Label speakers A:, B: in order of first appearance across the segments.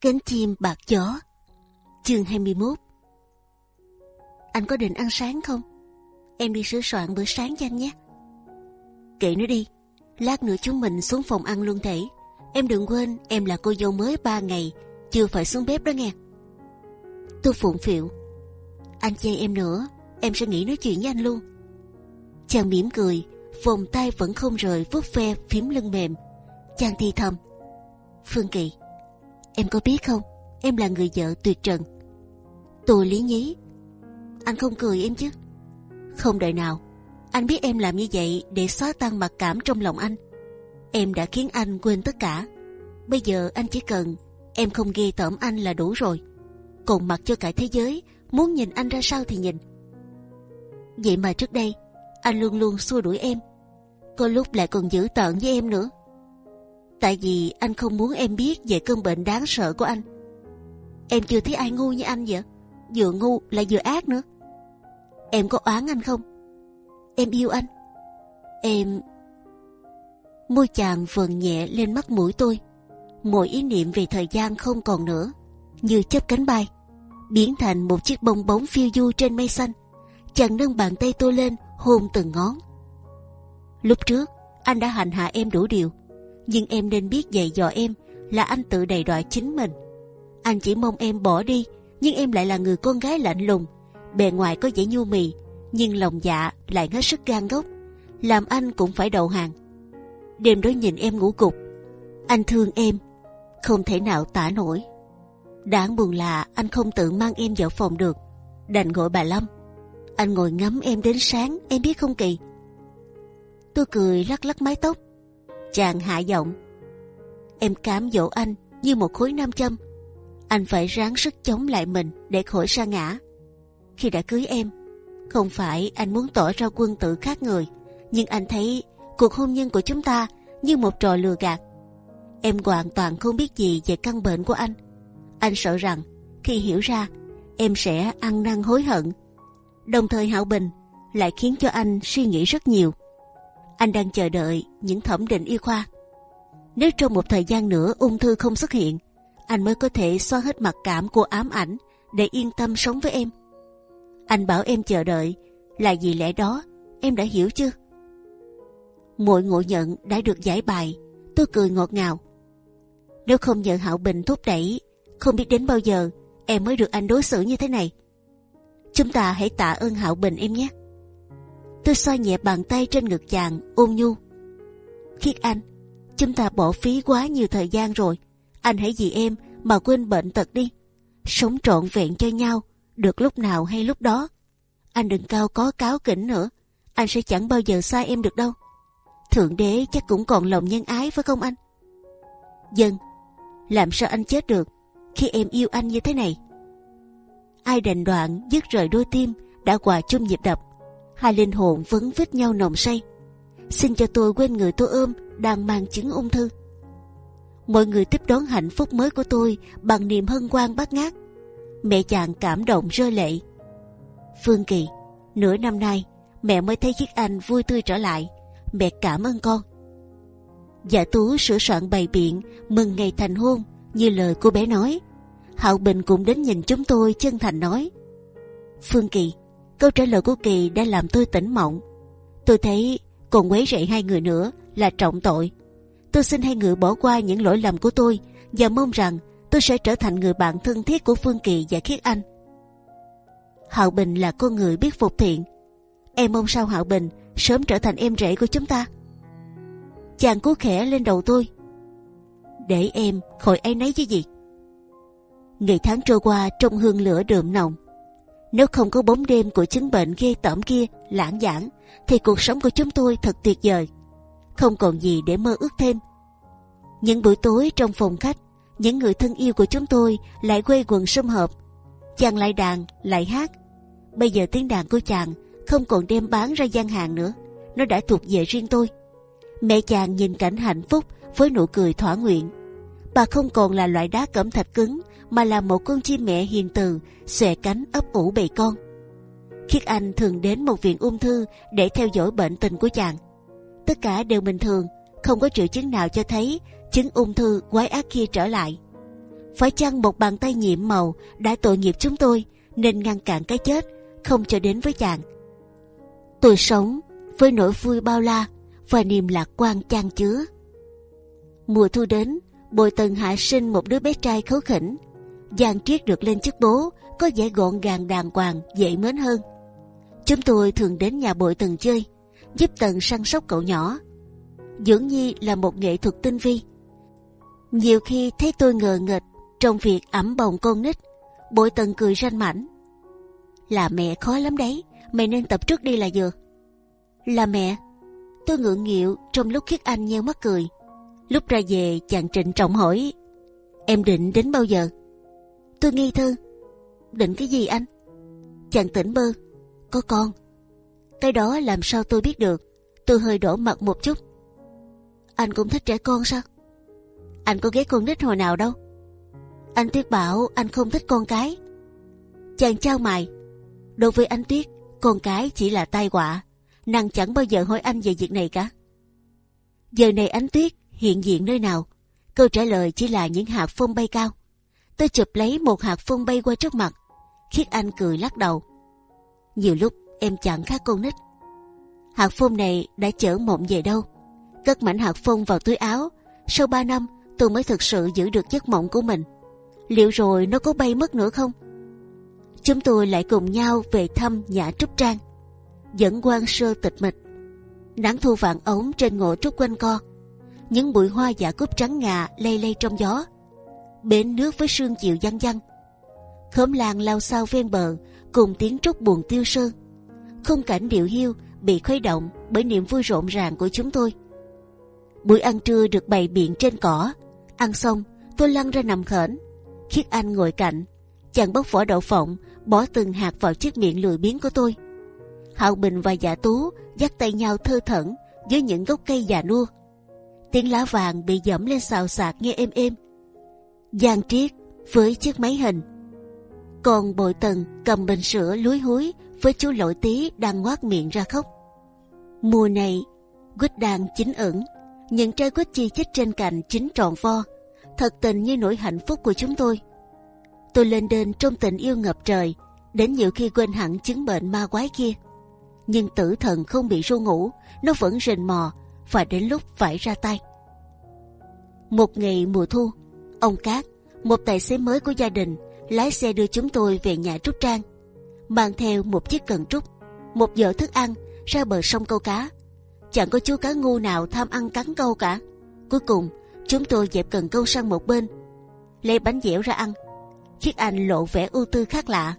A: Cánh chim bạc gió Chương 21 Anh có định ăn sáng không? Em đi sửa soạn bữa sáng cho anh nhé. Kệ nó đi, Lát nữa chúng mình xuống phòng ăn luôn thể. Em đừng quên, em là cô dâu mới 3 ngày, Chưa phải xuống bếp đó nghe. Tôi phụng phịu. Anh chê em nữa, Em sẽ nghĩ nói chuyện với anh luôn. Chàng mỉm cười, Vòng tay vẫn không rời vuốt ve phím lưng mềm. Chàng thi thầm, Phương Kỳ Em có biết không? Em là người vợ tuyệt trần. Tôi lý nhí. Anh không cười em chứ? Không đợi nào. Anh biết em làm như vậy để xóa tan mặc cảm trong lòng anh. Em đã khiến anh quên tất cả. Bây giờ anh chỉ cần Em không ghê tởm anh là đủ rồi. Còn mặc cho cả thế giới Muốn nhìn anh ra sao thì nhìn. Vậy mà trước đây, Anh luôn luôn xua đuổi em. Có lúc lại còn giữ tợn với em nữa. Tại vì anh không muốn em biết về cơn bệnh đáng sợ của anh. Em chưa thấy ai ngu như anh vậy. Vừa ngu lại vừa ác nữa. Em có oán anh không? Em yêu anh. Em... Môi chàng vần nhẹ lên mắt mũi tôi. Mọi ý niệm về thời gian không còn nữa. Như chớp cánh bay. Biến thành một chiếc bông bóng phiêu du trên mây xanh. Chàng nâng bàn tay tôi lên, hôn từng ngón. Lúc trước, anh đã hành hạ em đủ điều nhưng em nên biết dạy dò em là anh tự đầy đọa chính mình. Anh chỉ mong em bỏ đi, nhưng em lại là người con gái lạnh lùng, bề ngoài có vẻ nhu mì, nhưng lòng dạ lại hết sức gan gốc, làm anh cũng phải đầu hàng. Đêm đó nhìn em ngủ gục, anh thương em, không thể nào tả nổi. Đáng buồn là anh không tự mang em vào phòng được, đành gọi bà Lâm. Anh ngồi ngắm em đến sáng, em biết không kỳ. Tôi cười lắc lắc mái tóc, Chàng hạ giọng. Em cám dỗ anh như một khối nam châm. Anh phải ráng sức chống lại mình để khỏi sa ngã. Khi đã cưới em, không phải anh muốn tỏ ra quân tử khác người, nhưng anh thấy cuộc hôn nhân của chúng ta như một trò lừa gạt. Em hoàn toàn không biết gì về căn bệnh của anh. Anh sợ rằng khi hiểu ra, em sẽ ăn năn hối hận. Đồng thời Hảo Bình lại khiến cho anh suy nghĩ rất nhiều anh đang chờ đợi những thẩm định y khoa. Nếu trong một thời gian nữa ung thư không xuất hiện, anh mới có thể xóa hết mặc cảm của ám ảnh để yên tâm sống với em. Anh bảo em chờ đợi là vì lẽ đó em đã hiểu chưa? Mọi ngộ nhận đã được giải bài, tôi cười ngọt ngào. Nếu không nhờ Hạo Bình thúc đẩy, không biết đến bao giờ em mới được anh đối xử như thế này. Chúng ta hãy tạ ơn Hạo Bình em nhé. Tôi xoa nhẹ bàn tay trên ngực chàng ôn nhu. Khiết anh, chúng ta bỏ phí quá nhiều thời gian rồi. Anh hãy vì em mà quên bệnh tật đi. Sống trọn vẹn cho nhau, được lúc nào hay lúc đó. Anh đừng cao có cáo kỉnh nữa. Anh sẽ chẳng bao giờ xa em được đâu. Thượng đế chắc cũng còn lòng nhân ái phải không anh? Dân, làm sao anh chết được khi em yêu anh như thế này? Ai đành đoạn dứt rời đôi tim đã hòa chung nhịp đập hai linh hồn vấn vít nhau nồng say. Xin cho tôi quên người tôi ôm đang mang chứng ung thư. Mọi người tiếp đón hạnh phúc mới của tôi bằng niềm hân hoan bát ngát. Mẹ chàng cảm động rơi lệ. Phương Kỳ, nửa năm nay mẹ mới thấy chiếc anh vui tươi trở lại. Mẹ cảm ơn con. Dạ Tú sửa soạn bày biện mừng ngày thành hôn như lời cô bé nói. Hạo Bình cũng đến nhìn chúng tôi chân thành nói. Phương Kỳ, Câu trả lời của Kỳ đã làm tôi tỉnh mộng. Tôi thấy còn quấy rầy hai người nữa là trọng tội. Tôi xin hai người bỏ qua những lỗi lầm của tôi và mong rằng tôi sẽ trở thành người bạn thân thiết của Phương Kỳ và Khiết Anh. Hạo Bình là con người biết phục thiện. Em mong sao Hạo Bình sớm trở thành em rể của chúng ta. Chàng cú khẽ lên đầu tôi. Để em khỏi ấy nấy chứ gì. Ngày tháng trôi qua trong hương lửa đượm nồng nếu không có bóng đêm của chứng bệnh ghê tởm kia lãng giảng, thì cuộc sống của chúng tôi thật tuyệt vời. Không còn gì để mơ ước thêm. Những buổi tối trong phòng khách, những người thân yêu của chúng tôi lại quây quần sum họp. Chàng lại đàn, lại hát. Bây giờ tiếng đàn của chàng không còn đem bán ra gian hàng nữa. Nó đã thuộc về riêng tôi. Mẹ chàng nhìn cảnh hạnh phúc với nụ cười thỏa nguyện. Bà không còn là loại đá cẩm thạch cứng mà là một con chim mẹ hiền từ xòe cánh ấp ủ bầy con. Khiết Anh thường đến một viện ung thư để theo dõi bệnh tình của chàng. Tất cả đều bình thường, không có triệu chứng nào cho thấy chứng ung thư quái ác kia trở lại. phải chăng một bàn tay nhiệm màu đã tội nghiệp chúng tôi nên ngăn cản cái chết không cho đến với chàng. Tôi sống với nỗi vui bao la và niềm lạc quan chan chứa. Mùa thu đến, bồi tần hạ sinh một đứa bé trai khấu khỉnh. Giang triết được lên chức bố, có vẻ gọn gàng đàng hoàng, dễ mến hơn. Chúng tôi thường đến nhà bội tần chơi, giúp tần săn sóc cậu nhỏ. Dưỡng Nhi là một nghệ thuật tinh vi. Nhiều khi thấy tôi ngờ nghệch trong việc ẩm bồng con nít, bội tần cười ranh mảnh. Là mẹ khó lắm đấy, mày nên tập trước đi là vừa. Là mẹ, tôi ngượng nghịu trong lúc khiết anh nheo mắt cười. Lúc ra về chàng trịnh trọng hỏi, em định đến bao giờ? Tôi nghi thơ, định cái gì anh? Chàng tỉnh bơ, có con. Cái đó làm sao tôi biết được? Tôi hơi đổ mặt một chút. Anh cũng thích trẻ con sao? Anh có ghét con nít hồi nào đâu. Anh Tuyết bảo anh không thích con cái. Chàng trao mày. Đối với anh Tuyết, con cái chỉ là tai họa. Nàng chẳng bao giờ hỏi anh về việc này cả. Giờ này anh Tuyết hiện diện nơi nào? Câu trả lời chỉ là những hạt phong bay cao. Tôi chụp lấy một hạt phun bay qua trước mặt. Khiết Anh cười lắc đầu. Nhiều lúc em chẳng khác con nít. Hạt phun này đã chở mộng về đâu? Cất mảnh hạt phun vào túi áo. Sau 3 năm, tôi mới thực sự giữ được giấc mộng của mình. Liệu rồi nó có bay mất nữa không? Chúng tôi lại cùng nhau về thăm nhà Trúc Trang. Dẫn quan sơ tịch mịch. Nắng thu vàng ống trên ngộ trúc quanh co. Những bụi hoa giả cúc trắng ngà lay lay trong gió. Bến nước với sương chiều văng văng. Khóm làng lao sao ven bờ cùng tiếng trúc buồn tiêu sơ. Khung cảnh điệu hiu bị khuấy động bởi niềm vui rộn ràng của chúng tôi. Buổi ăn trưa được bày biện trên cỏ. Ăn xong, tôi lăn ra nằm khển. Khiết Anh ngồi cạnh, chàng bóc vỏ đậu phộng, bỏ từng hạt vào chiếc miệng lười biếng của tôi. Hạo Bình và Dạ Tú dắt tay nhau thơ thẩn dưới những gốc cây già nua. Tiếng lá vàng bị dẫm lên xào xạc nghe êm êm. Giang Triết với chiếc máy hình còn bội tần cầm bình sữa lúi húi với chú lỗi tí đang ngoác miệng ra khóc. Mùa này, quýt đang chín ửng, những trái quýt chi chít trên cành chín tròn vo, thật tình như nỗi hạnh phúc của chúng tôi. Tôi lên đên trong tình yêu ngập trời, đến nhiều khi quên hẳn chứng bệnh ma quái kia. Nhưng tử thần không bị ru ngủ, nó vẫn rình mò và đến lúc phải ra tay. Một ngày mùa thu, ông Cát, một tài xế mới của gia đình, lái xe đưa chúng tôi về nhà Trúc Trang, mang theo một chiếc cần trúc, một giỏ thức ăn ra bờ sông câu cá. Chẳng có chú cá ngu nào tham ăn cắn câu cả. Cuối cùng, chúng tôi dẹp cần câu sang một bên, lấy bánh dẻo ra ăn. Chiếc anh lộ vẻ ưu tư khác lạ.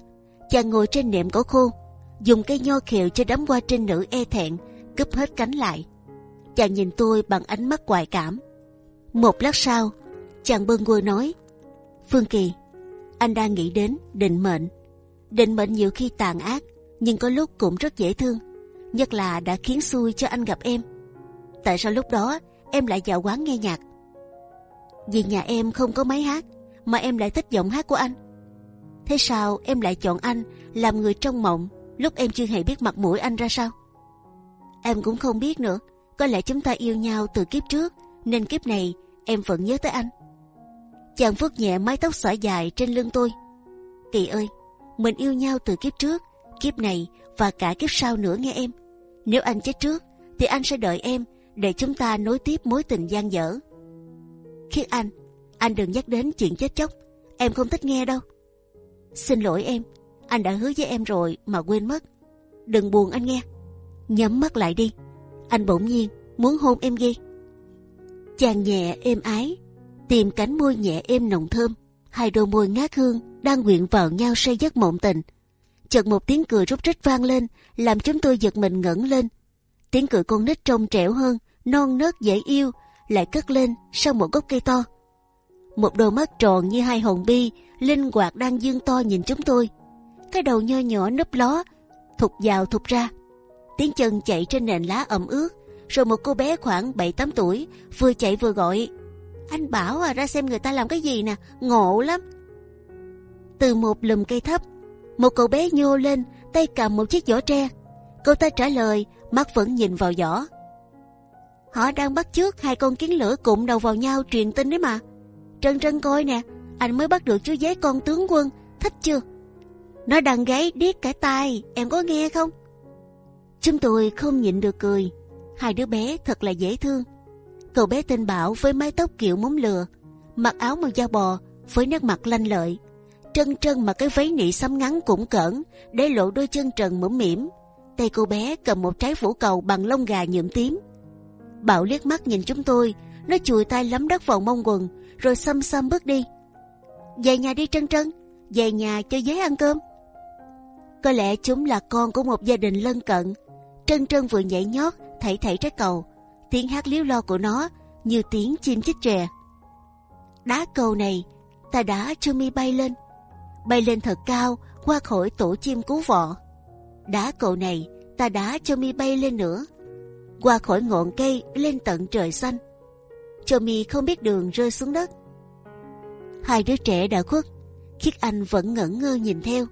A: Chàng ngồi trên nệm cỏ khô, dùng cây nho khều cho đám hoa trên nữ e thẹn, cúp hết cánh lại. Chàng nhìn tôi bằng ánh mắt hoài cảm. Một lát sau, chàng bâng quơ nói: Phương Kỳ, anh đang nghĩ đến định mệnh. Định mệnh nhiều khi tàn ác, nhưng có lúc cũng rất dễ thương. Nhất là đã khiến xui cho anh gặp em. Tại sao lúc đó em lại vào quán nghe nhạc? Vì nhà em không có máy hát, mà em lại thích giọng hát của anh. Thế sao em lại chọn anh làm người trong mộng lúc em chưa hề biết mặt mũi anh ra sao? Em cũng không biết nữa. Có lẽ chúng ta yêu nhau từ kiếp trước, nên kiếp này em vẫn nhớ tới anh. Chàng vuốt nhẹ mái tóc xõa dài trên lưng tôi. Kỳ ơi, mình yêu nhau từ kiếp trước, kiếp này và cả kiếp sau nữa nghe em. Nếu anh chết trước, thì anh sẽ đợi em để chúng ta nối tiếp mối tình gian dở. Khiết anh, anh đừng nhắc đến chuyện chết chóc, em không thích nghe đâu. Xin lỗi em, anh đã hứa với em rồi mà quên mất. Đừng buồn anh nghe. Nhắm mắt lại đi, anh bỗng nhiên muốn hôn em ghê. Chàng nhẹ êm ái tìm cánh môi nhẹ êm nồng thơm, hai đôi môi ngát hương đang quyện vào nhau say giấc mộng tình. Chợt một tiếng cười rút rít vang lên, làm chúng tôi giật mình ngẩng lên. Tiếng cười con nít trong trẻo hơn, non nớt dễ yêu, lại cất lên sau một gốc cây to. Một đôi mắt tròn như hai hòn bi, linh hoạt đang dương to nhìn chúng tôi. Cái đầu nho nhỏ nấp ló, thụt vào thụt ra. Tiếng chân chạy trên nền lá ẩm ướt, rồi một cô bé khoảng 7-8 tuổi vừa chạy vừa gọi anh bảo à ra xem người ta làm cái gì nè, ngộ lắm. Từ một lùm cây thấp, một cậu bé nhô lên, tay cầm một chiếc giỏ tre. cậu ta trả lời, mắt vẫn nhìn vào giỏ. Họ đang bắt trước hai con kiến lửa cụm đầu vào nhau truyền tin đấy mà. Trân trân coi nè, anh mới bắt được chú giấy con tướng quân, thích chưa? Nó đang gáy điếc cả tai, em có nghe không? Chúng tôi không nhịn được cười. Hai đứa bé thật là dễ thương. Cậu bé tên Bảo với mái tóc kiểu móng lừa, mặc áo màu da bò với nét mặt lanh lợi, trân trân mà cái váy nị xăm ngắn cũng cỡn để lộ đôi chân trần mũm mỉm. Tay cô bé cầm một trái phủ cầu bằng lông gà nhuộm tím. Bảo liếc mắt nhìn chúng tôi, nó chùi tay lấm đất vào mông quần, rồi xăm xăm bước đi. Về nhà đi Trân Trân, về nhà cho giấy ăn cơm. Có lẽ chúng là con của một gia đình lân cận. Trân Trân vừa nhảy nhót, thảy thảy trái cầu, tiếng hát liếu lo của nó như tiếng chim chích chè. Đá cầu này, ta đã cho mi bay lên, bay lên thật cao qua khỏi tổ chim cú vọ. Đá cầu này, ta đã cho mi bay lên nữa, qua khỏi ngọn cây lên tận trời xanh. Cho mi không biết đường rơi xuống đất. Hai đứa trẻ đã khuất, khiết anh vẫn ngẩn ngơ nhìn theo,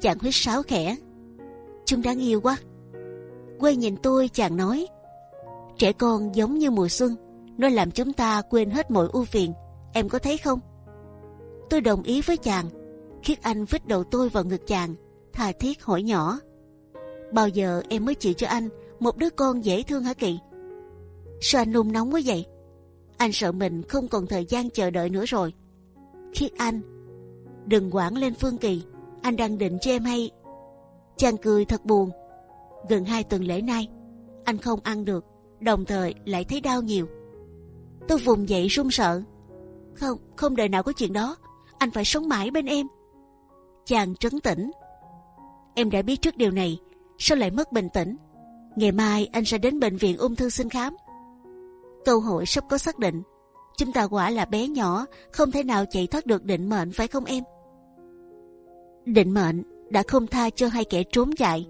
A: chàng huyết sáo khẽ. Chúng đáng yêu quá. Quay nhìn tôi chàng nói, trẻ con giống như mùa xuân, nó làm chúng ta quên hết mọi ưu phiền. Em có thấy không? Tôi đồng ý với chàng. Khiết Anh vứt đầu tôi vào ngực chàng, thà thiết hỏi nhỏ: bao giờ em mới chịu cho anh một đứa con dễ thương hả kỵ Sao anh nung nóng quá vậy? Anh sợ mình không còn thời gian chờ đợi nữa rồi. Khiết Anh, đừng quản lên Phương Kỳ, anh đang định cho em hay. Chàng cười thật buồn. Gần hai tuần lễ nay, anh không ăn được, đồng thời lại thấy đau nhiều. Tôi vùng dậy run sợ. Không, không đời nào có chuyện đó. Anh phải sống mãi bên em. Chàng trấn tĩnh. Em đã biết trước điều này, sao lại mất bình tĩnh? Ngày mai anh sẽ đến bệnh viện ung thư xin khám. Câu hỏi sắp có xác định. Chúng ta quả là bé nhỏ, không thể nào chạy thoát được định mệnh phải không em? Định mệnh đã không tha cho hai kẻ trốn chạy.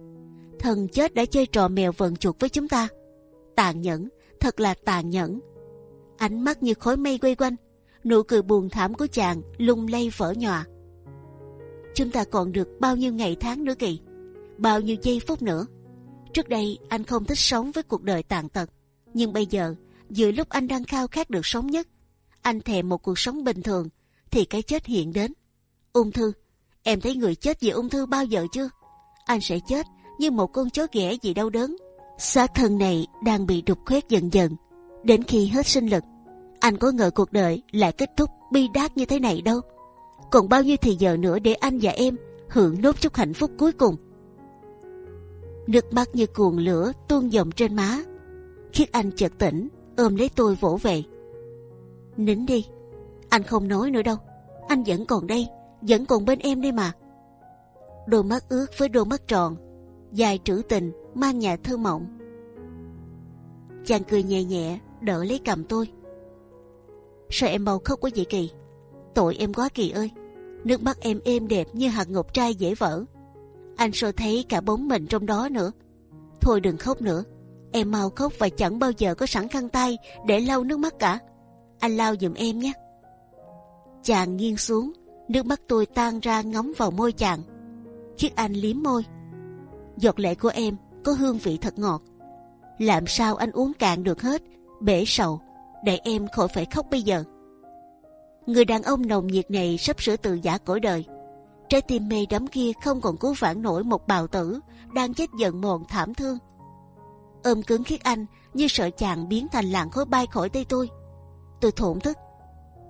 A: Thần chết đã chơi trò mèo vờn chuột với chúng ta. Tàn nhẫn, thật là tàn nhẫn. Ánh mắt như khối mây quay quanh, nụ cười buồn thảm của chàng lung lay vỡ nhòa. Chúng ta còn được bao nhiêu ngày tháng nữa kỳ? Bao nhiêu giây phút nữa? Trước đây anh không thích sống với cuộc đời tàn tật, nhưng bây giờ giữa lúc anh đang khao khát được sống nhất, anh thèm một cuộc sống bình thường, thì cái chết hiện đến. Ung thư, em thấy người chết vì ung thư bao giờ chưa? Anh sẽ chết như một con chó ghẻ vì đau đớn. Xác thân này đang bị đục khoét dần dần, đến khi hết sinh lực. Anh có ngờ cuộc đời lại kết thúc bi đát như thế này đâu. Còn bao nhiêu thì giờ nữa để anh và em hưởng nốt chút hạnh phúc cuối cùng. Nước mắt như cuồng lửa tuôn dòng trên má. Khiết Anh chợt tỉnh, ôm lấy tôi vỗ về. Nín đi, anh không nói nữa đâu. Anh vẫn còn đây, vẫn còn bên em đây mà. Đôi mắt ướt với đôi mắt tròn, dài trữ tình, mang nhà thơ mộng. Chàng cười nhẹ nhẹ, đỡ lấy cầm tôi. Sao em bầu khóc quá vậy Kỳ? Tội em quá Kỳ ơi. Nước mắt em êm đẹp như hạt ngọc trai dễ vỡ. Anh sơ thấy cả bóng mình trong đó nữa. Thôi đừng khóc nữa. Em mau khóc và chẳng bao giờ có sẵn khăn tay để lau nước mắt cả. Anh lau giùm em nhé. Chàng nghiêng xuống, nước mắt tôi tan ra ngóng vào môi chàng. Chiếc anh liếm môi. Giọt lệ của em có hương vị thật ngọt. Làm sao anh uống cạn được hết, bể sầu, để em khỏi phải khóc bây giờ. Người đàn ông nồng nhiệt này sắp sửa tự giả cõi đời. Trái tim mê đắm kia không còn cứu vãn nổi một bào tử đang chết dần mòn thảm thương. Ôm cứng khiết anh như sợ chàng biến thành làn khói bay khỏi tay tôi. Tôi thổn thức.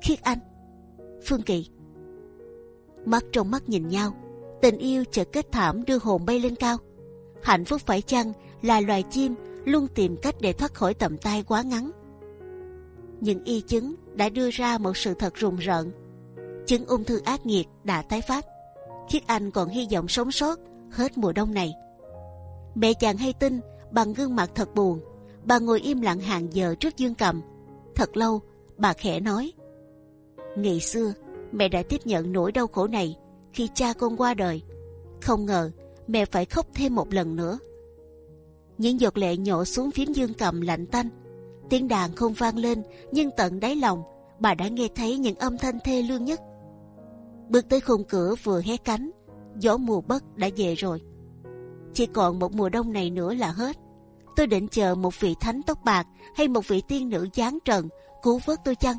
A: Khiết anh, Phương Kỳ. Mắt trong mắt nhìn nhau, tình yêu chợt kết thảm đưa hồn bay lên cao. Hạnh phúc phải chăng là loài chim luôn tìm cách để thoát khỏi tầm tay quá ngắn. Những y chứng đã đưa ra một sự thật rùng rợn. Chứng ung thư ác nghiệt đã tái phát. Khiết Anh còn hy vọng sống sót hết mùa đông này. Mẹ chàng hay tin bằng gương mặt thật buồn. Bà ngồi im lặng hàng giờ trước dương cầm. Thật lâu, bà khẽ nói: Ngày xưa, mẹ đã tiếp nhận nỗi đau khổ này khi cha con qua đời. Không ngờ mẹ phải khóc thêm một lần nữa. Những giọt lệ nhỏ xuống phím dương cầm lạnh tanh. Tiếng đàn không vang lên, nhưng tận đáy lòng bà đã nghe thấy những âm thanh thê lương nhất. Bước tới khung cửa vừa hé cánh, gió mùa bất đã về rồi. Chỉ còn một mùa đông này nữa là hết. Tôi định chờ một vị thánh tóc bạc hay một vị tiên nữ giáng trần cứu vớt tôi chăng?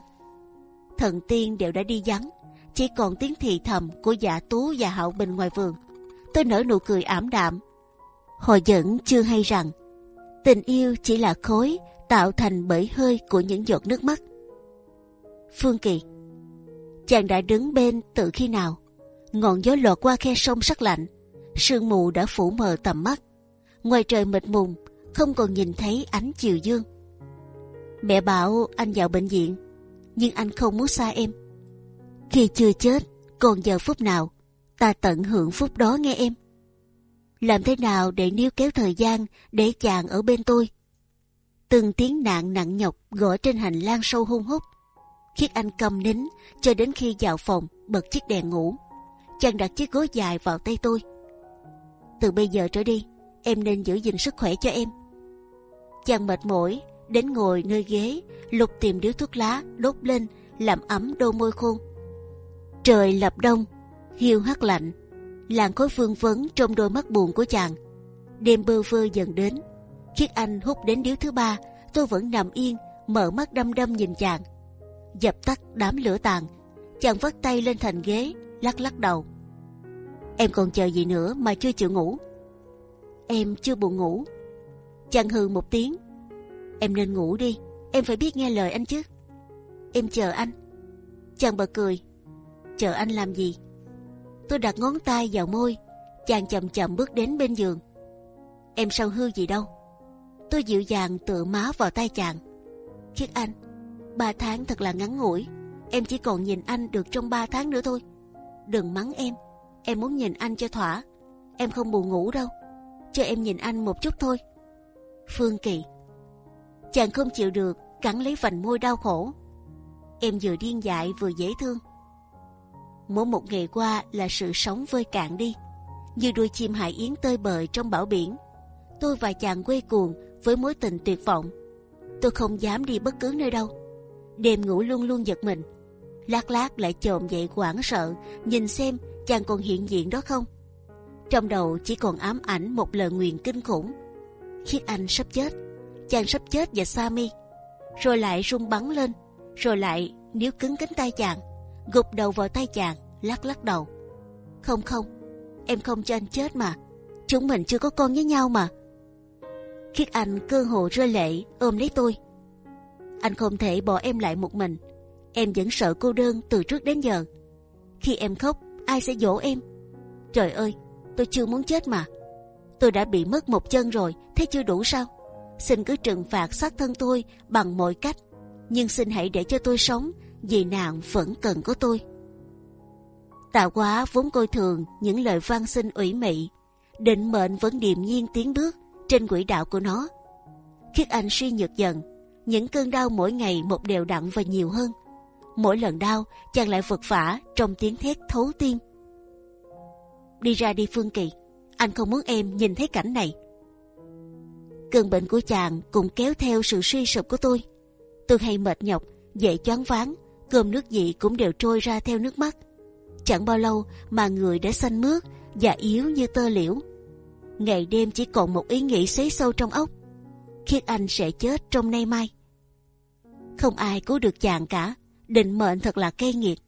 A: Thần tiên đều đã đi vắng, chỉ còn tiếng thì thầm của dạ tú và hạo bình ngoài vườn. Tôi nở nụ cười ảm đạm. Họ vẫn chưa hay rằng tình yêu chỉ là khối tạo thành bởi hơi của những giọt nước mắt. Phương Kỳ, chàng đã đứng bên từ khi nào? Ngọn gió lọt qua khe sông sắc lạnh, sương mù đã phủ mờ tầm mắt. Ngoài trời mịt mùng, không còn nhìn thấy ánh chiều dương. Mẹ bảo anh vào bệnh viện, nhưng anh không muốn xa em. Khi chưa chết, còn giờ phút nào, ta tận hưởng phút đó nghe em. Làm thế nào để níu kéo thời gian để chàng ở bên tôi? Từng tiếng nạn nặng nhọc gõ trên hành lang sâu hung hút. Khiết Anh cầm nín cho đến khi vào phòng bật chiếc đèn ngủ. Chàng đặt chiếc gối dài vào tay tôi. Từ bây giờ trở đi, em nên giữ gìn sức khỏe cho em. Chàng mệt mỏi đến ngồi nơi ghế, lục tìm điếu thuốc lá đốt lên làm ấm đôi môi khô. Trời lập đông, hiu hắt lạnh, làn khói phương vấn trong đôi mắt buồn của chàng. Đêm bơ vơ dần đến, Khiết Anh hút đến điếu thứ ba, tôi vẫn nằm yên, mở mắt đăm đăm nhìn chàng. Dập tắt đám lửa tàn, chàng vắt tay lên thành ghế, lắc lắc đầu. Em còn chờ gì nữa mà chưa chịu ngủ? Em chưa buồn ngủ. Chàng hừ một tiếng. Em nên ngủ đi, em phải biết nghe lời anh chứ. Em chờ anh. Chàng bật cười. Chờ anh làm gì? Tôi đặt ngón tay vào môi, chàng chậm chậm bước đến bên giường. Em sao hư gì đâu? Tôi dịu dàng tựa má vào tay chàng. Khiết anh, ba tháng thật là ngắn ngủi. Em chỉ còn nhìn anh được trong ba tháng nữa thôi. Đừng mắng em, em muốn nhìn anh cho thỏa. Em không buồn ngủ đâu, cho em nhìn anh một chút thôi. Phương Kỳ, chàng không chịu được, cắn lấy vành môi đau khổ. Em vừa điên dại vừa dễ thương. Mỗi một ngày qua là sự sống vơi cạn đi, như đuôi chim hải yến tơi bời trong bão biển. Tôi và chàng quay cuồng với mối tình tuyệt vọng. Tôi không dám đi bất cứ nơi đâu. Đêm ngủ luôn luôn giật mình. Lát lát lại chồm dậy hoảng sợ, nhìn xem chàng còn hiện diện đó không. Trong đầu chỉ còn ám ảnh một lời nguyền kinh khủng. Khiết Anh sắp chết, chàng sắp chết và Sami, rồi lại rung bắn lên, rồi lại níu cứng cánh tay chàng, gục đầu vào tay chàng, lắc lắc đầu. Không không, em không cho anh chết mà. Chúng mình chưa có con với nhau mà. Khiết Anh cơ hồ rơi lệ ôm lấy tôi. Anh không thể bỏ em lại một mình. Em vẫn sợ cô đơn từ trước đến giờ. Khi em khóc, ai sẽ dỗ em? Trời ơi, tôi chưa muốn chết mà. Tôi đã bị mất một chân rồi, thế chưa đủ sao? Xin cứ trừng phạt sát thân tôi bằng mọi cách, nhưng xin hãy để cho tôi sống, vì nàng vẫn cần có tôi. Tạo quá vốn coi thường những lời van xin ủy mị, định mệnh vẫn điềm nhiên tiến bước trên quỹ đạo của nó. Khiết Anh suy nhược dần, những cơn đau mỗi ngày một đều đặn và nhiều hơn. Mỗi lần đau, chàng lại vật vả trong tiếng thét thấu tim. Đi ra đi Phương Kỳ, anh không muốn em nhìn thấy cảnh này. Cơn bệnh của chàng cũng kéo theo sự suy sụp của tôi. Tôi hay mệt nhọc, dễ choáng váng, cơm nước gì cũng đều trôi ra theo nước mắt. Chẳng bao lâu mà người đã xanh mướt và yếu như tơ liễu. Ngày đêm chỉ còn một ý nghĩ xấy sâu trong óc khiết anh sẽ chết trong nay mai. Không ai cứu được chàng cả, định mệnh thật là cay nghiệt.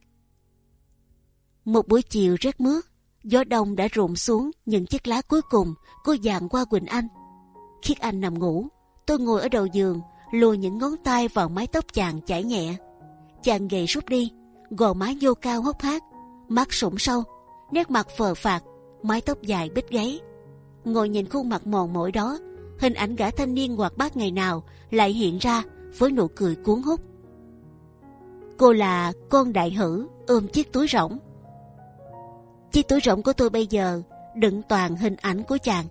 A: Một buổi chiều rét mướt, gió đông đã rụng xuống những chiếc lá cuối cùng của dàn qua quỳnh anh. Khiết anh nằm ngủ, tôi ngồi ở đầu giường lùi những ngón tay vào mái tóc chàng chảy nhẹ chàng gầy rút đi gò má nhô cao hốc hác mắt sũng sâu nét mặt phờ phạc mái tóc dài bít gáy ngồi nhìn khuôn mặt mòn mỏi đó, hình ảnh gã thanh niên hoạt bát ngày nào lại hiện ra với nụ cười cuốn hút. Cô là con đại hử ôm chiếc túi rỗng. Chiếc túi rỗng của tôi bây giờ đựng toàn hình ảnh của chàng.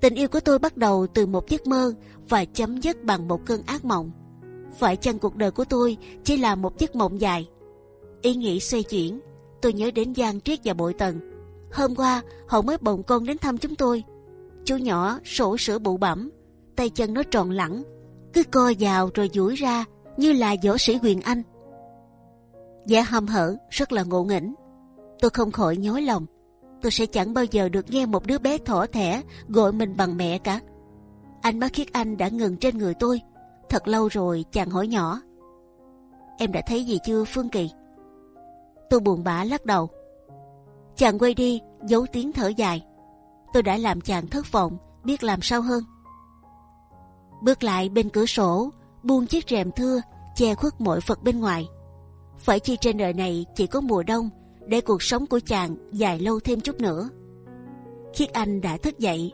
A: Tình yêu của tôi bắt đầu từ một giấc mơ và chấm dứt bằng một cơn ác mộng. Phải chăng cuộc đời của tôi chỉ là một giấc mộng dài? Ý nghĩ xoay chuyển, tôi nhớ đến Giang Triết và Bội Tần Hôm qua họ mới bồng con đến thăm chúng tôi. Chú nhỏ sổ sữa bụ bẩm, tay chân nó tròn lẳng, cứ co vào rồi duỗi ra như là võ sĩ quyền anh. Vẻ hầm hở rất là ngộ nghĩnh. Tôi không khỏi nhói lòng. Tôi sẽ chẳng bao giờ được nghe một đứa bé thỏ thẻ gọi mình bằng mẹ cả. Anh mắt khiết anh đã ngừng trên người tôi. Thật lâu rồi chàng hỏi nhỏ. Em đã thấy gì chưa Phương Kỳ? Tôi buồn bã lắc đầu. Chàng quay đi, giấu tiếng thở dài. Tôi đã làm chàng thất vọng, biết làm sao hơn. Bước lại bên cửa sổ, buông chiếc rèm thưa che khuất mọi vật bên ngoài. Phải chi trên đời này chỉ có mùa đông để cuộc sống của chàng dài lâu thêm chút nữa. Khiết Anh đã thức dậy,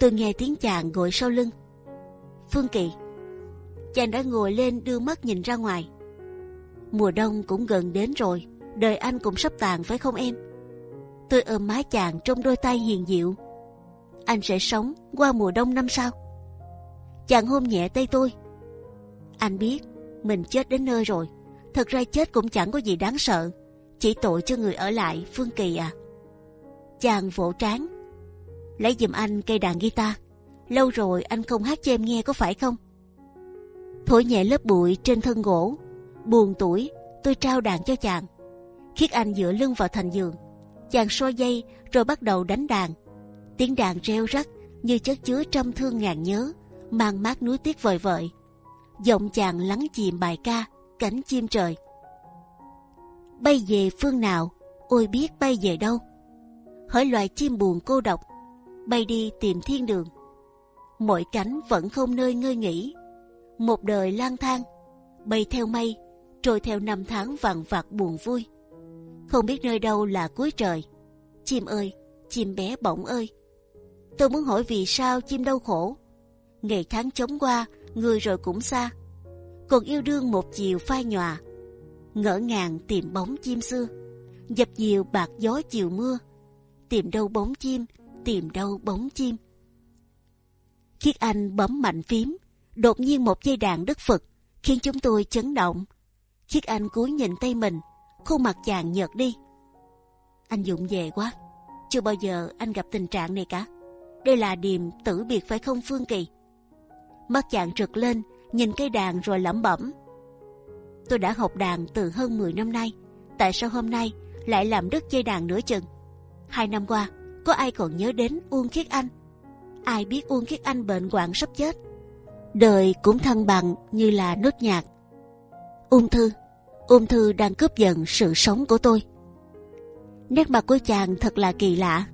A: tôi nghe tiếng chàng gọi sau lưng. Phương Kỳ, chàng đã ngồi lên đưa mắt nhìn ra ngoài. Mùa đông cũng gần đến rồi, đời anh cũng sắp tàn phải không em? Tôi ôm má chàng trong đôi tay hiền diệu. Anh sẽ sống qua mùa đông năm sau. Chàng hôn nhẹ tay tôi. Anh biết mình chết đến nơi rồi. Thật ra chết cũng chẳng có gì đáng sợ. Chỉ tội cho người ở lại Phương Kỳ à. Chàng vỗ trán. Lấy giùm anh cây đàn guitar. Lâu rồi anh không hát cho em nghe có phải không? Thổi nhẹ lớp bụi trên thân gỗ. Buồn tuổi tôi trao đàn cho chàng. Khiết Anh dựa lưng vào thành giường. Chàng so dây rồi bắt đầu đánh đàn. Tiếng đàn reo rắt như chất chứa trăm thương ngàn nhớ, mang mát núi tuyết vời vợi. Giọng chàng lắng chìm bài ca cánh chim trời. Bay về phương nào, ôi biết bay về đâu. Hỏi loài chim buồn cô độc, bay đi tìm thiên đường. Mọi cánh vẫn không nơi ngơi nghỉ. Một đời lang thang, bay theo mây, trôi theo năm tháng vạn vặt buồn vui. Không biết nơi đâu là cuối trời. Chim ơi, chim bé bỗng ơi. Tôi muốn hỏi vì sao chim đau khổ. Ngày tháng chống qua, người rồi cũng xa. Còn yêu đương một chiều phai nhòa, ngỡ ngàng tìm bóng chim xưa, dập dìu bạc gió chiều mưa, tìm đâu bóng chim, tìm đâu bóng chim. Khiết Anh bấm mạnh phím, đột nhiên một dây đàn đứt Phật khiến chúng tôi chấn động. Khiết Anh cúi nhìn tay mình, khuôn mặt chàng nhợt đi. Anh dụng về quá, chưa bao giờ anh gặp tình trạng này cả. Đây là điềm tử biệt phải không Phương Kỳ? Mắt chàng trượt lên, nhìn cây đàn rồi lẩm bẩm. Tôi đã học đàn từ hơn 10 năm nay, tại sao hôm nay lại làm đứt dây đàn nửa chừng? Hai năm qua, có ai còn nhớ đến Uông Khiết Anh? Ai biết Uông Khiết Anh bệnh hoạn sắp chết? Đời cũng thân bằng như là nốt nhạc. Ung thư, ung thư đang cướp dần sự sống của tôi. Nét mặt của chàng thật là kỳ lạ.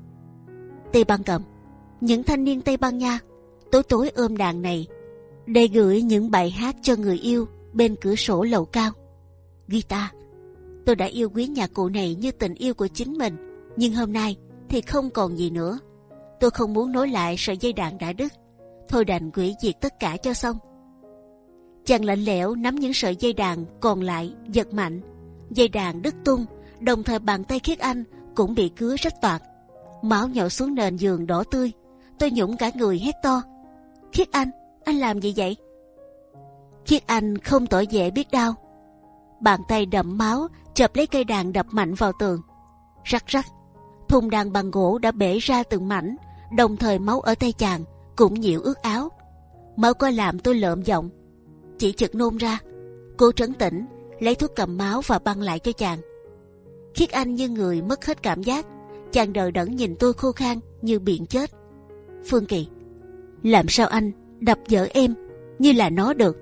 A: Tây Ban cầm, những thanh niên Tây Ban Nha tối tối ôm đàn này để gửi những bài hát cho người yêu bên cửa sổ lầu cao. Guitar, tôi đã yêu quý nhạc cụ này như tình yêu của chính mình, nhưng hôm nay thì không còn gì nữa. Tôi không muốn nối lại sợi dây đàn đã đứt, thôi đành quỷ diệt tất cả cho xong. Chàng lạnh lẽo nắm những sợi dây đàn còn lại giật mạnh, dây đàn đứt tung, đồng thời bàn tay khiết anh cũng bị cứa rách toạc, máu nhỏ xuống nền giường đỏ tươi. Tôi nhũng cả người hét to, khiết anh, anh làm gì vậy? Khiết Anh không tỏ vẻ biết đau. Bàn tay đậm máu chập lấy cây đàn đập mạnh vào tường. Rắc rắc, thùng đàn bằng gỗ đã bể ra từng mảnh, đồng thời máu ở tay chàng cũng nhiễu ướt áo. Máu coi làm tôi lợm giọng, chỉ chực nôn ra. Cô trấn tĩnh, lấy thuốc cầm máu và băng lại cho chàng. Khiết Anh như người mất hết cảm giác, chàng đờ đẫn nhìn tôi khô khan như biển chết. Phương Kỳ, làm sao anh đập vợ em như là nó được?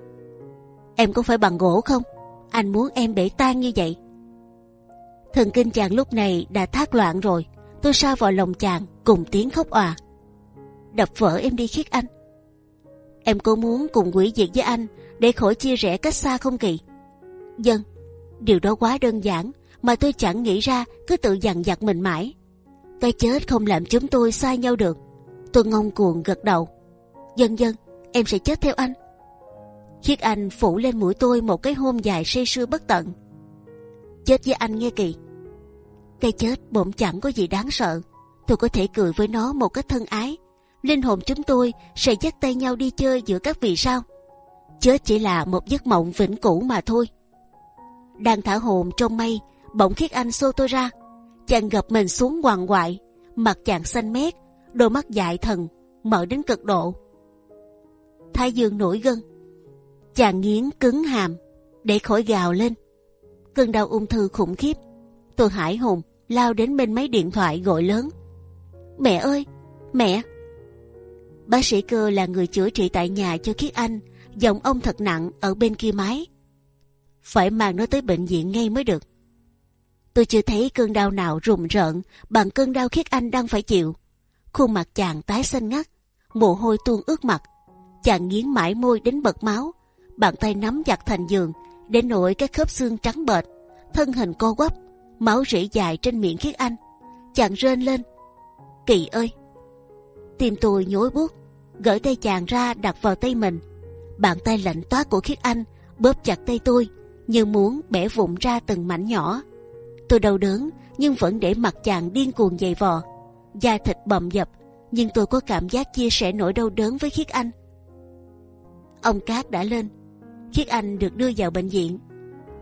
A: Em có phải bằng gỗ không? Anh muốn em bể tan như vậy. Thần kinh chàng lúc này đã thác loạn rồi. Tôi sao vào lòng chàng cùng tiếng khóc òa. Đập vỡ em đi khiết anh. Em có muốn cùng quỷ diệt với anh để khỏi chia rẽ cách xa không kỳ? Dân, điều đó quá đơn giản mà tôi chẳng nghĩ ra cứ tự dằn vặt mình mãi. Cái chết không làm chúng tôi xa nhau được. Tôi ngông cuồng gật đầu. Dân dân, em sẽ chết theo anh. Khiết Anh phủ lên mũi tôi một cái hôn dài say sưa bất tận. Chết với anh nghe kỳ. Cái chết bỗng chẳng có gì đáng sợ. Tôi có thể cười với nó một cách thân ái. Linh hồn chúng tôi sẽ dắt tay nhau đi chơi giữa các vì sao. Chết chỉ là một giấc mộng vĩnh cửu mà thôi. Đang thả hồn trong mây, bỗng Khiết Anh xô tôi ra. Chàng gập mình xuống hoàng ngoại, mặt chàng xanh mét, đôi mắt dại thần, mở đến cực độ. Thái dương nổi gân, chàng nghiến cứng hàm để khỏi gào lên. Cơn đau ung thư khủng khiếp, tôi hải hùng lao đến bên máy điện thoại gọi lớn. Mẹ ơi, mẹ! Bác sĩ cơ là người chữa trị tại nhà cho Khiết Anh, giọng ông thật nặng ở bên kia máy. Phải mang nó tới bệnh viện ngay mới được. Tôi chưa thấy cơn đau nào rùng rợn bằng cơn đau khiết anh đang phải chịu. Khuôn mặt chàng tái xanh ngắt, mồ hôi tuôn ướt mặt. Chàng nghiến mãi môi đến bật máu, bàn tay nắm chặt thành giường, để nỗi các khớp xương trắng bệch, thân hình co quắp, máu rỉ dài trên miệng khiết anh. Chàng rên lên, kỳ ơi! Tim tôi nhối buốt, gỡ tay chàng ra đặt vào tay mình. Bàn tay lạnh toát của khiết anh bóp chặt tay tôi, như muốn bẻ vụn ra từng mảnh nhỏ. Tôi đau đớn nhưng vẫn để mặt chàng điên cuồng dày vò, da thịt bầm dập, nhưng tôi có cảm giác chia sẻ nỗi đau đớn với khiết anh. Ông cát đã lên, khiết anh được đưa vào bệnh viện.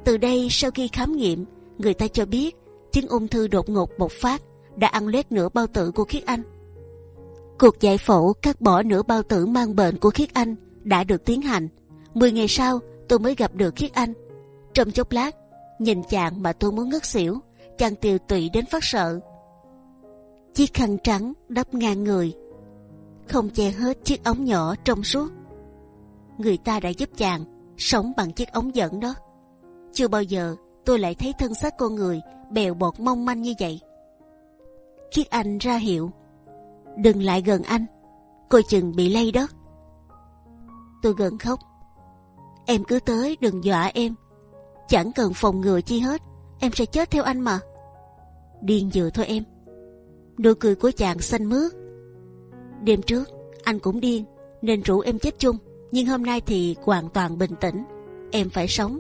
A: Từ đây sau khi khám nghiệm, người ta cho biết chứng ung thư đột ngột bộc phát đã ăn lét nửa bao tử của khiết anh. Cuộc giải phẫu cắt bỏ nửa bao tử mang bệnh của khiết anh đã được tiến hành. 10 ngày sau, tôi mới gặp được khiết anh. Trong chốc lát, nhìn chàng mà tôi muốn ngất xỉu, chàng tiều tụy đến phát sợ. Chiếc khăn trắng đắp ngang người, không che hết chiếc ống nhỏ trong suốt. Người ta đã giúp chàng sống bằng chiếc ống dẫn đó. Chưa bao giờ tôi lại thấy thân xác con người bèo bọt mong manh như vậy. Khiết Anh ra hiệu, đừng lại gần anh, coi chừng bị lây đó. Tôi gần khóc. Em cứ tới đừng dọa em, chẳng cần phòng ngừa chi hết, em sẽ chết theo anh mà. Điên dừa thôi em. Nụ cười của chàng xanh mướt. Đêm trước anh cũng điên nên rủ em chết chung, nhưng hôm nay thì hoàn toàn bình tĩnh. Em phải sống.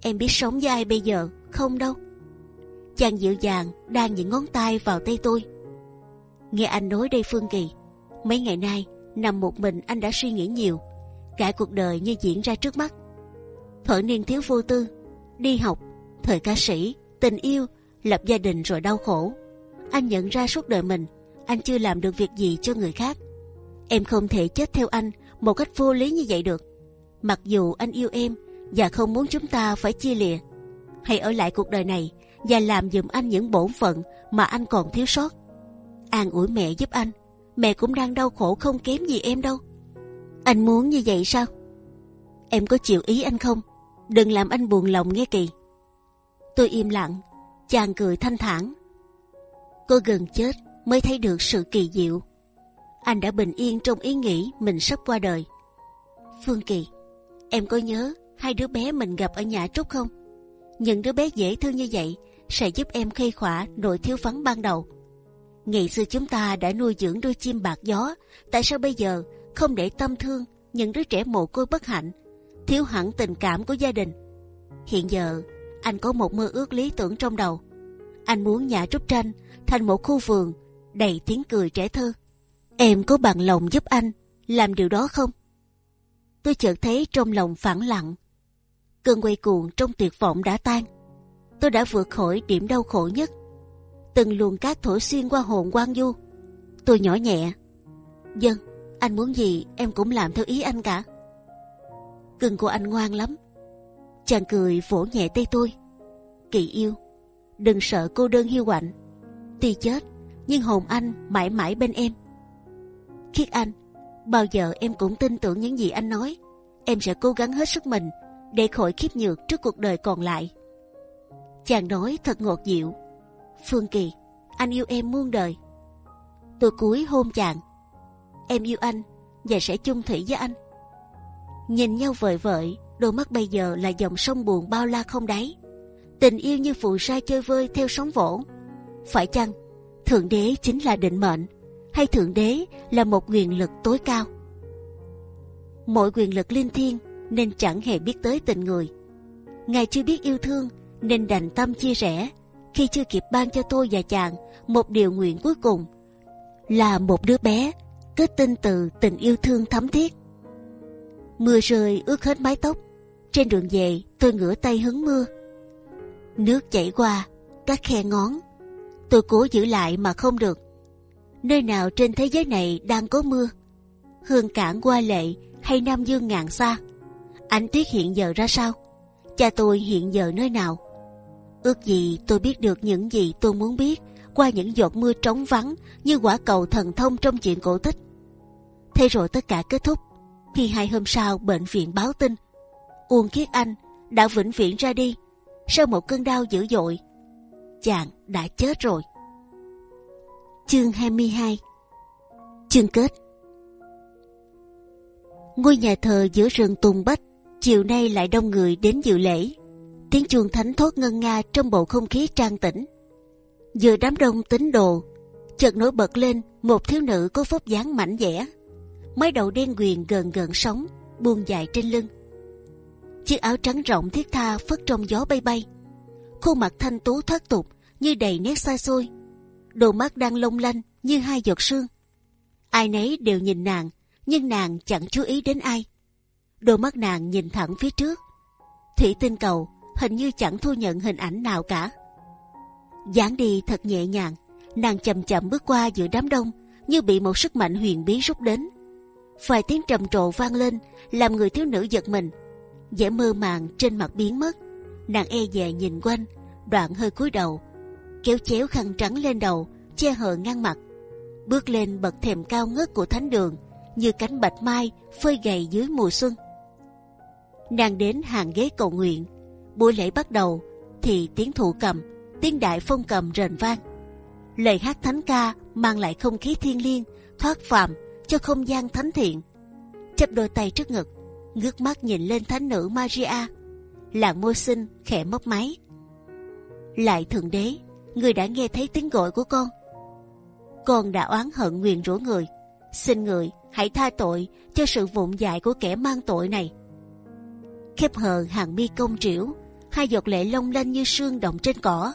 A: Em biết sống với ai bây giờ? Không đâu. Chàng dịu dàng đang những ngón tay vào tay tôi. Nghe anh nói đây Phương Kỳ, mấy ngày nay nằm một mình anh đã suy nghĩ nhiều, cả cuộc đời như diễn ra trước mắt. Thuở niên thiếu vô tư, đi học, thời ca sĩ, tình yêu, lập gia đình rồi đau khổ. Anh nhận ra suốt đời mình, anh chưa làm được việc gì cho người khác. Em không thể chết theo anh một cách vô lý như vậy được. Mặc dù anh yêu em và không muốn chúng ta phải chia lìa, hãy ở lại cuộc đời này và làm giùm anh những bổn phận mà anh còn thiếu sót. An ủi mẹ giúp anh, mẹ cũng đang đau khổ không kém gì em đâu. Anh muốn như vậy sao? Em có chịu ý anh không? Đừng làm anh buồn lòng nghe kỳ. Tôi im lặng, chàng cười thanh thản. Cô gần chết mới thấy được sự kỳ diệu. Anh đã bình yên trong ý nghĩ mình sắp qua đời. Phương Kỳ, em có nhớ hai đứa bé mình gặp ở nhà Trúc không? Những đứa bé dễ thương như vậy sẽ giúp em khơi khỏa nỗi thiếu vắng ban đầu. Ngày xưa chúng ta đã nuôi dưỡng đôi chim bạc gió, tại sao bây giờ không để tâm thương những đứa trẻ mồ côi bất hạnh, thiếu hẳn tình cảm của gia đình? Hiện giờ anh có một mơ ước lý tưởng trong đầu. Anh muốn nhà Trúc Tranh thành một khu vườn đầy tiếng cười trẻ thơ. Em có bằng lòng giúp anh làm điều đó không? Tôi chợt thấy trong lòng phản lặng, cơn quay cuồng trong tuyệt vọng đã tan. Tôi đã vượt khỏi điểm đau khổ nhất. Từng luồng cát thổi xuyên qua hồn quan du. Tôi nhỏ nhẹ. Dân, anh muốn gì em cũng làm theo ý anh cả. Cưng của anh ngoan lắm. Chàng cười vỗ nhẹ tay tôi. Kỳ yêu, đừng sợ cô đơn hiu quạnh. Tuy chết, nhưng hồn anh mãi mãi bên em. Khiết anh, bao giờ em cũng tin tưởng những gì anh nói. Em sẽ cố gắng hết sức mình để khỏi khiếp nhược trước cuộc đời còn lại. Chàng nói thật ngọt dịu. Phương Kỳ, anh yêu em muôn đời. Tôi cúi hôn chàng. Em yêu anh và sẽ chung thủy với anh. Nhìn nhau vời vợi, đôi mắt bây giờ là dòng sông buồn bao la không đáy. Tình yêu như phù sa chơi vơi theo sóng vỗ. Phải chăng thượng đế chính là định mệnh, hay thượng đế là một quyền lực tối cao? Mỗi quyền lực linh thiêng nên chẳng hề biết tới tình người. Ngài chưa biết yêu thương nên đành tâm chia rẽ khi chưa kịp ban cho tôi và chàng một điều nguyện cuối cùng, là một đứa bé kết tinh từ tình yêu thương thấm thiết. Mưa rơi ướt hết mái tóc. Trên đường về tôi ngửa tay hứng mưa. Nước chảy qua các khe ngón. Tôi cố giữ lại mà không được. Nơi nào trên thế giới này đang có mưa? Hương cảng qua lệ hay Nam Dương ngàn xa? Ánh tuyết hiện giờ ra sao? Cha tôi hiện giờ nơi nào? Ước gì tôi biết được những gì tôi muốn biết, qua những giọt mưa trống vắng như quả cầu thần thông trong chuyện cổ tích. Thế rồi tất cả kết thúc, khi hai hôm sau bệnh viện báo tin, Uông Kiết Anh đã vĩnh viễn ra đi, sau một cơn đau dữ dội, chàng đã chết rồi. Chương 22 Chương kết Ngôi nhà thờ giữa rừng tùng bách chiều nay lại đông người đến dự lễ. Tiếng chuông thánh thốt ngân nga trong bầu không khí trang tĩnh. Giữa đám đông tín đồ, chợt nổi bật lên một thiếu nữ có phúc dáng mảnh dẻ, mái đầu đen quyền gần gần sóng, buông dài trên lưng. Chiếc áo trắng rộng thiết tha phất trong gió bay bay, khuôn mặt thanh tú thoát tục như đầy nét xa xôi, đôi mắt đang long lanh như hai giọt sương. Ai nấy đều nhìn nàng, nhưng nàng chẳng chú ý đến ai. Đôi mắt nàng nhìn thẳng phía trước, thủy tinh cầu hình như chẳng thu nhận hình ảnh nào cả. dáng đi thật nhẹ nhàng, nàng chậm chậm bước qua giữa đám đông như bị một sức mạnh huyền bí rút đến. vài tiếng trầm trồ vang lên làm người thiếu nữ giật mình, vẻ mơ màng trên mặt biến mất. Nàng e dè nhìn quanh, đoạn hơi cúi đầu, kéo chéo khăn trắng lên đầu, che hờ ngăn mặt, bước lên bậc thềm cao ngất của thánh đường như cánh bạch mai phơi gầy dưới mùa xuân. Nàng đến hàng ghế cầu nguyện, buổi lễ bắt đầu thì tiếng thụ cầm, tiếng đại phong cầm rền vang lời hát thánh ca mang lại không khí thiêng liêng, thoát phàm cho không gian thánh thiện. chắp đôi tay trước ngực, ngước mắt nhìn lên thánh nữ Maria, làng môi xinh khẽ mấp máy. lại thượng đế, người đã nghe thấy tiếng gọi của con. con đã oán hận nguyền rủa người, xin người hãy tha tội cho sự vụng dại của kẻ mang tội này. khép hờ hàng mi công triểu, hai giọt lệ long lanh như sương động trên cỏ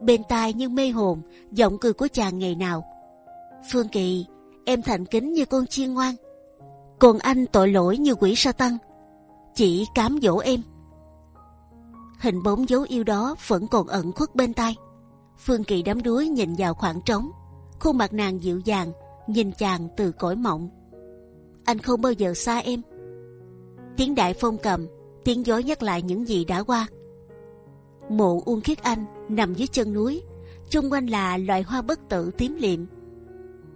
A: bên tai như mê hồn giọng cười của chàng ngày nào. Phương Kỳ, em thành kính như con chiên ngoan, còn anh tội lỗi như quỷ sa tăng, chỉ cám dỗ em. Hình bóng dấu yêu đó vẫn còn ẩn khuất bên tai. Phương Kỳ đắm đuối nhìn vào khoảng trống, khuôn mặt nàng dịu dàng nhìn chàng từ cõi mộng. Anh không bao giờ xa em. Tiếng đại phong cầm, tiếng gió nhắc lại những gì đã qua. Mộ Uông Khiết Anh nằm dưới chân núi, chung quanh là loài hoa bất tử tím liệm.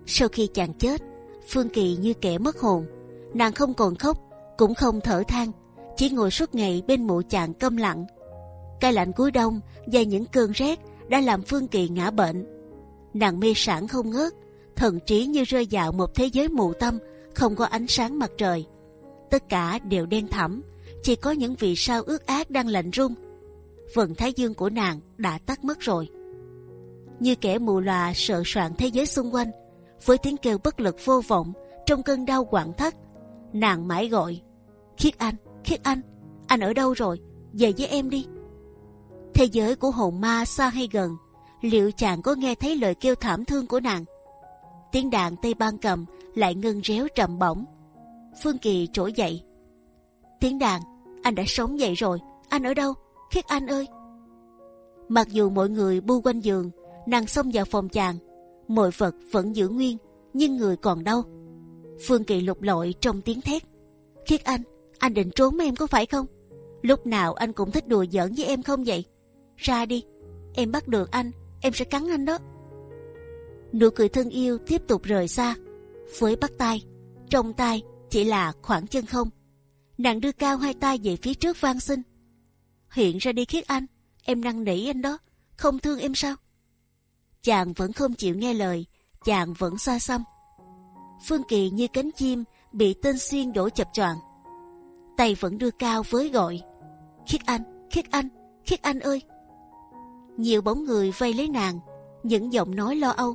A: Sau khi chàng chết, Phương Kỳ như kẻ mất hồn, nàng không còn khóc, cũng không thở than, chỉ ngồi suốt ngày bên mộ chàng câm lặng. Cái lạnh cuối đông và những cơn rét đã làm Phương Kỳ ngã bệnh. Nàng mê sản không ngớt, thần trí như rơi vào một thế giới mù tâm, không có ánh sáng mặt trời. Tất cả đều đen thẳm, chỉ có những vì sao ướt át đang lạnh rung vận thái dương của nàng đã tắt mất rồi. Như kẻ mù lòa sợ soạn thế giới xung quanh, với tiếng kêu bất lực vô vọng trong cơn đau quặn thắt, nàng mãi gọi: khiết anh, khiết anh, anh ở đâu rồi? Về với em đi. Thế giới của hồn ma xa hay gần, liệu chàng có nghe thấy lời kêu thảm thương của nàng? Tiếng đàn tây ban cầm lại ngưng réo trầm bổng. Phương Kỳ trỗi dậy. Tiếng đàn, anh đã sống dậy rồi. Anh ở đâu? Khiết Anh ơi! Mặc dù mọi người bu quanh giường, nàng xông vào phòng chàng, mọi vật vẫn giữ nguyên, nhưng người còn đâu. Phương Kỳ lục lội trong tiếng thét. Khiết Anh, anh định trốn em có phải không? Lúc nào anh cũng thích đùa giỡn với em không vậy? Ra đi, em bắt được anh, em sẽ cắn anh đó. Nụ cười thân yêu tiếp tục rời xa, với bắt tay, trong tay chỉ là khoảng chân không. Nàng đưa cao hai tay về phía trước van xin hiện ra đi khiết anh. Em năn nỉ anh đó. Không thương em sao? Chàng vẫn không chịu nghe lời. Chàng vẫn xa xăm. Phương kỳ như cánh chim bị tên xuyên đổ chập choạng. Tay vẫn đưa cao với gọi. Khiết anh khiết anh khiết anh ơi. Nhiều bóng người vây lấy nàng. Những giọng nói lo âu.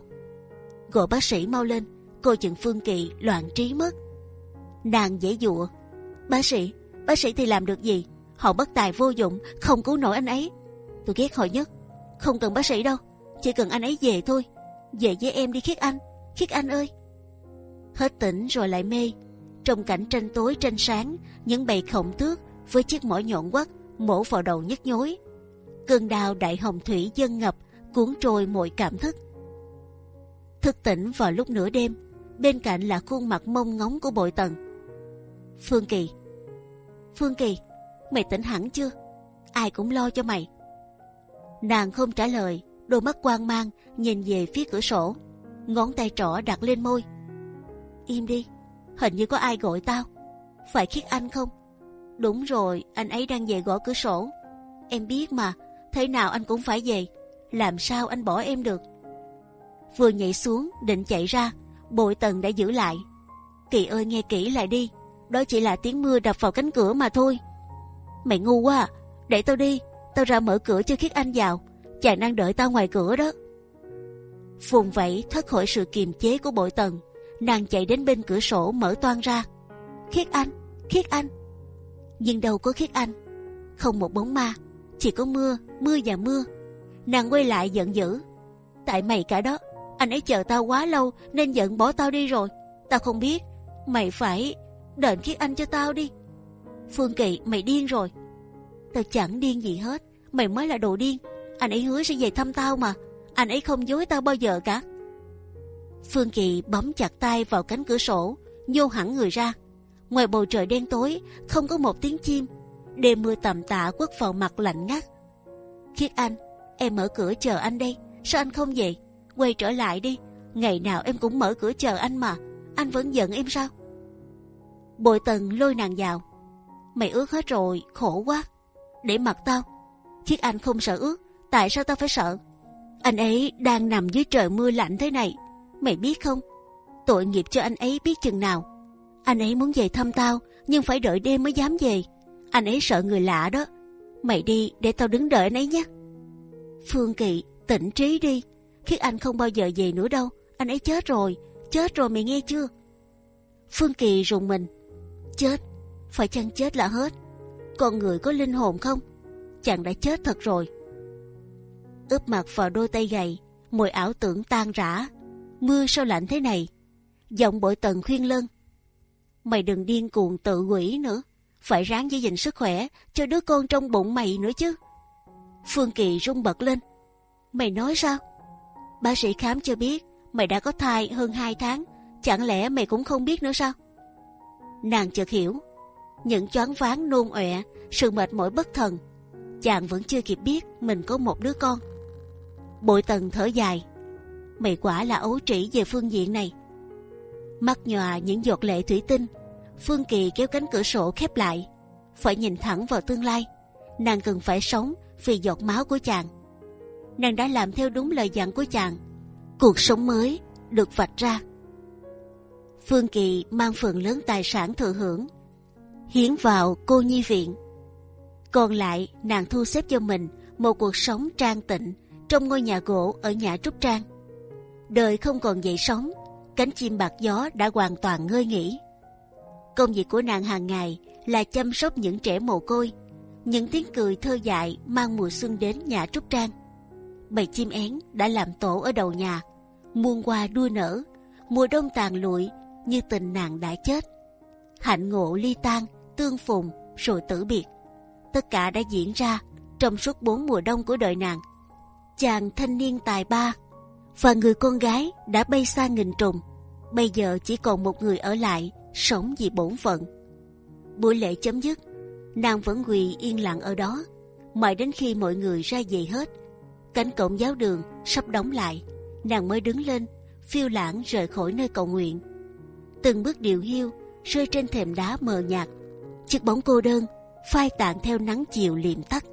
A: Gọi bác sĩ mau lên. Cô chừng phương kỳ loạn trí mất. Nàng dễ dụa. Bác sĩ bác sĩ thì làm được gì? Họ bất tài vô dụng, không cứu nổi anh ấy. Tôi ghét họ nhất. Không cần bác sĩ đâu. Chỉ cần anh ấy về thôi. Về với em đi khiết anh. Khiết anh ơi. Hết tỉnh rồi lại mê. Trong cảnh tranh tối, tranh sáng, những bầy khổng tước với chiếc mỏ nhọn quắt mổ vào đầu nhức nhối. Cơn đau đại hồng thủy dân ngập, cuốn trôi mọi cảm thức. Thức tỉnh vào lúc nửa đêm, bên cạnh là khuôn mặt mông ngóng của bội tần. Phương kỳ. Phương kỳ mày tỉnh hẳn chưa? Ai cũng lo cho mày. Nàng không trả lời, đôi mắt quang mang nhìn về phía cửa sổ, ngón tay trỏ đặt lên môi. Im đi, hình như có ai gọi tao. Phải khiết anh không? Đúng rồi, anh ấy đang về gõ cửa sổ. Em biết mà, thế nào anh cũng phải về. làm sao anh bỏ em được? Vừa nhảy xuống định chạy ra, bội tần đã giữ lại. Kỳ ơi nghe kỹ lại đi, đó chỉ là tiếng mưa đập vào cánh cửa mà thôi. Mày ngu quá, à. để tao đi, tao ra mở cửa cho khiết anh vào, chàng đang đợi tao ngoài cửa đó. Phùng vẫy thoát khỏi sự kiềm chế của bội tần, nàng chạy đến bên cửa sổ mở toan ra. Khiết anh, khiết anh. Nhưng đâu có khiết anh, không một bóng ma, chỉ có mưa, mưa và mưa. Nàng quay lại giận dữ. Tại mày cả đó, anh ấy chờ tao quá lâu nên giận bỏ tao đi rồi. Tao không biết, mày phải đền khiết anh cho tao đi. Phương Kỳ, mày điên rồi. Tao chẳng điên gì hết, mày mới là đồ điên. Anh ấy hứa sẽ về thăm tao mà, anh ấy không dối tao bao giờ cả. Phương Kỳ bấm chặt tay vào cánh cửa sổ, nhô hẳn người ra. Ngoài bầu trời đen tối, không có một tiếng chim. Đêm mưa tầm tạ quất vào mặt lạnh ngắt. Khiết Anh, em mở cửa chờ anh đây. Sao anh không về? Quay trở lại đi. Ngày nào em cũng mở cửa chờ anh mà. Anh vẫn giận em sao? Bội Tần lôi nàng vào. Mày ướt hết rồi, khổ quá. Để mặc tao. Khiết Anh không sợ ướt. Tại sao tao phải sợ? Anh ấy đang nằm dưới trời mưa lạnh thế này Mày biết không? Tội nghiệp cho anh ấy biết chừng nào. Anh ấy muốn về thăm tao, nhưng phải đợi đêm mới dám về. Anh ấy sợ người lạ đó. Mày đi để tao đứng đợi anh ấy nhé. Phương Kỵ, tỉnh trí đi. Khiết Anh không bao giờ về nữa đâu. Anh ấy chết rồi, chết rồi mày nghe chưa? Phương Kỳ rùng mình. Chết, phải chăng chết là hết? Con người có linh hồn không? Chàng đã chết thật rồi. ướp mặt vào đôi tay gầy, mùi ảo tưởng tan rã mưa sao lạnh thế này? Giọng bội tần khuyên lân. Mày đừng điên cuồng tự quỷ nữa. Phải ráng giữ gìn sức khỏe cho đứa con trong bụng mày nữa chứ. Phương Kỳ rung bật lên. Mày nói sao? Bác sĩ khám cho biết mày đã có thai hơn 2 tháng. Chẳng lẽ mày cũng không biết nữa sao? Nàng chợt hiểu. Những choáng váng nôn ọe, sự mệt mỏi bất thần. Chàng vẫn chưa kịp biết mình có một đứa con. Bội tần thở dài mày quả là ấu trĩ về phương diện này. Mắt nhòa những giọt lệ thủy tinh, Phương Kỳ kéo cánh cửa sổ khép lại, phải nhìn thẳng vào tương lai. Nàng cần phải sống vì giọt máu của chàng. Nàng đã làm theo đúng lời dặn của chàng. Cuộc sống mới được vạch ra. Phương Kỳ mang phần lớn tài sản thừa hưởng, hiến vào cô nhi viện. Còn lại nàng thu xếp cho mình một cuộc sống trang tịnh trong ngôi nhà gỗ ở nhà Trúc Trang đời không còn dậy sóng, cánh chim bạc gió đã hoàn toàn ngơi nghỉ. Công việc của nàng hàng ngày là chăm sóc những trẻ mồ côi, những tiếng cười thơ dại mang mùa xuân đến nhà trúc trang. Bầy chim én đã làm tổ ở đầu nhà, muôn hoa đua nở, mùa đông tàn lụi như tình nàng đã chết. Hạnh ngộ ly tan, tương phùng rồi tử biệt, tất cả đã diễn ra trong suốt bốn mùa đông của đời nàng. Chàng thanh niên tài ba và người con gái đã bay xa nghìn trùng, bây giờ chỉ còn một người ở lại sống vì bổn phận. Buổi lễ chấm dứt, nàng vẫn quỳ yên lặng ở đó, mãi đến khi mọi người ra về hết, cánh cổng giáo đường sắp đóng lại, nàng mới đứng lên, phiêu lãng rời khỏi nơi cầu nguyện. Từng bước điều hiu rơi trên thềm đá mờ nhạt, chiếc bóng cô đơn phai tàn theo nắng chiều liệm tắt.